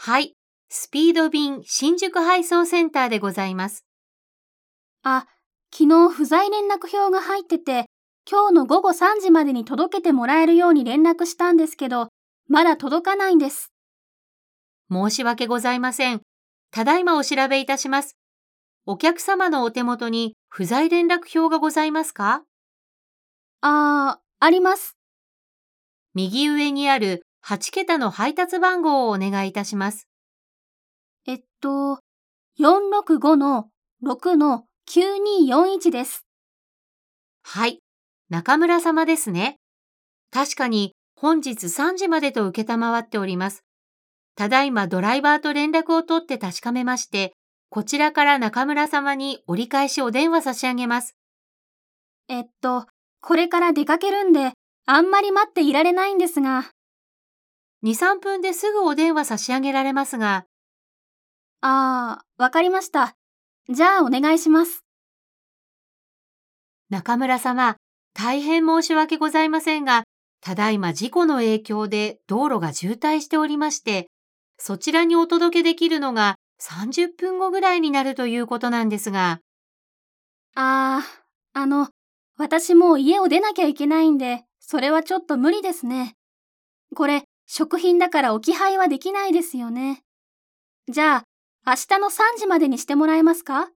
はい、スピード便新宿配送センターでございます。あ、昨日不在連絡票が入ってて、今日の午後3時までに届けてもらえるように連絡したんですけど、まだ届かないんです。申し訳ございません。ただいまお調べいたします。お客様のお手元に不在連絡票がございますか？あー、あります。右上にある8桁の配達番号をお願いいたします。えっと、465-6-9241です。はい、中村様ですね。確かに本日3時までと受けたまわっております。ただいまドライバーと連絡を取って確かめまして、こちらから中村様に折り返しお電話差し上げます。えっと、これから出かけるんで、あんまり待っていられないんですが。2、3分ですぐお電話差し上げられますが。ああ、わかりました。じゃあお願いします。中村様、大変申し訳ございませんが、ただいま事故の影響で道路が渋滞しておりまして、そちらにお届けできるのが30分後ぐらいになるということなんですが。ああ、あの、私もう家を出なきゃいけないんで、それはちょっと無理ですね。これ、食品だから置き配はできないですよね。じゃあ、明日の3時までにしてもらえますか？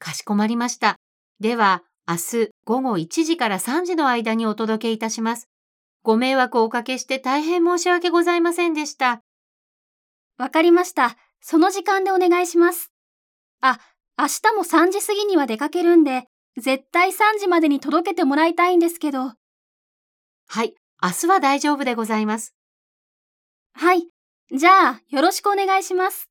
かしこまりました。では、明日午後1時から3時の間にお届けいたします。ご迷惑をおかけして大変申し訳ございませんでした。わかりました。その時間でお願いします。あ、明日も3時過ぎには出かけるんで、絶対3時までに届けてもらいたいんですけど。はい、明日は大丈夫でございます。はい、じゃあよろしくお願いします。